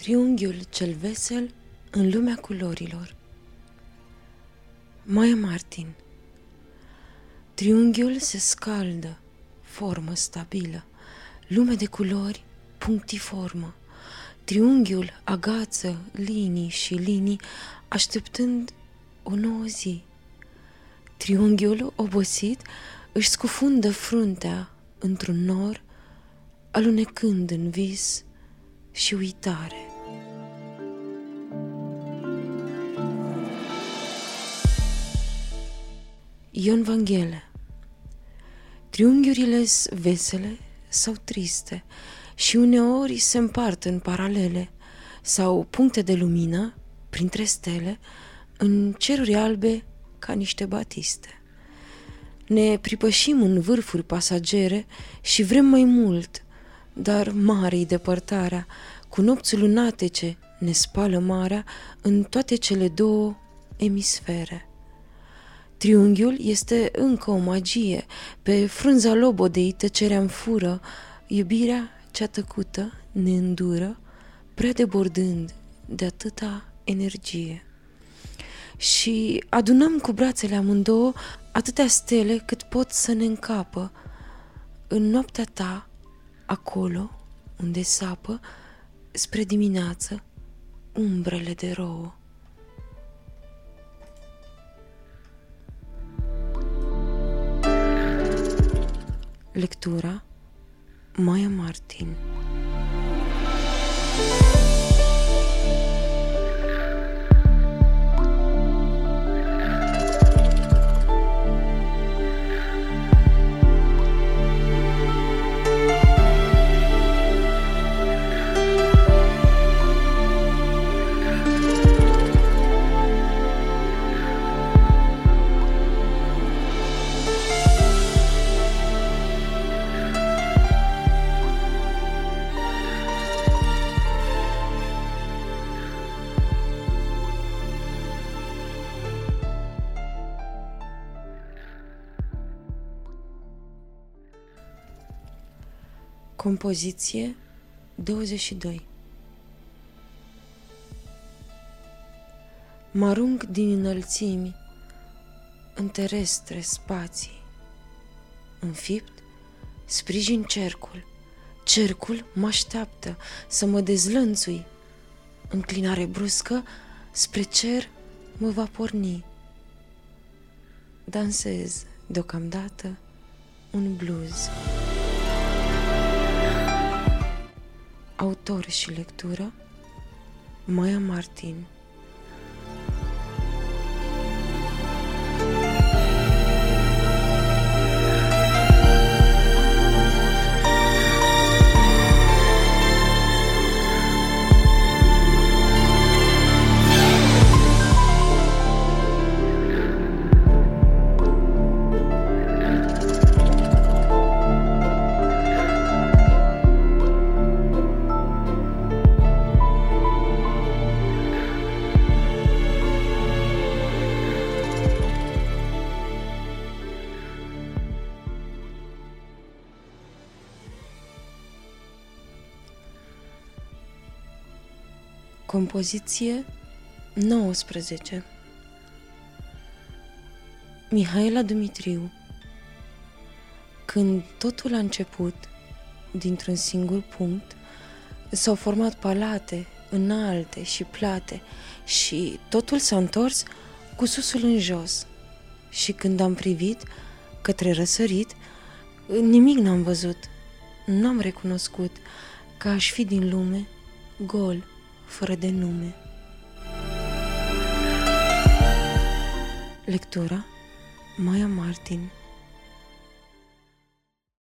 Triunghiul cel vesel în lumea culorilor Maia Martin Triunghiul se scaldă, formă stabilă, lume de culori punctiformă. Triunghiul agață linii și linii, așteptând o nouă zi. Triunghiul obosit își scufundă fruntea într-un nor, alunecând în vis și uitare. Ion Vanghele Triunghiurile vesele sau triste și uneori se împart în paralele sau puncte de lumină, printre stele, în ceruri albe ca niște batiste. Ne pripășim în vârfuri pasagere și vrem mai mult, dar mare-i depărtarea, cu nopți lunatece ne spală marea în toate cele două emisfere. Triunghiul este încă o magie, pe frunza lobodei tăcerea în fură, iubirea cea tăcută ne îndură, prea debordând de atâta energie. Și adunăm cu brațele amândouă atâtea stele cât pot să ne încapă. În noaptea ta, acolo, unde sapă, spre dimineață, umbrele de rouă. Lectura Maya Martin Compoziție 22 Mă arunc din înălțimi în terestre spații. Înfipt, sprijin cercul. Cercul mă așteaptă să mă dezlănțui. Înclinare bruscă spre cer mă va porni. Dansez deocamdată un blues. Autor și lectură Maia Martin Compoziție 19 Mihaela Dumitriu. Când totul a început, dintr-un singur punct, s-au format palate înalte și plate și totul s-a întors cu susul în jos. Și când am privit către răsărit, nimic n-am văzut, n-am recunoscut, că aș fi din lume gol fără de nume. Lectura Maya Martin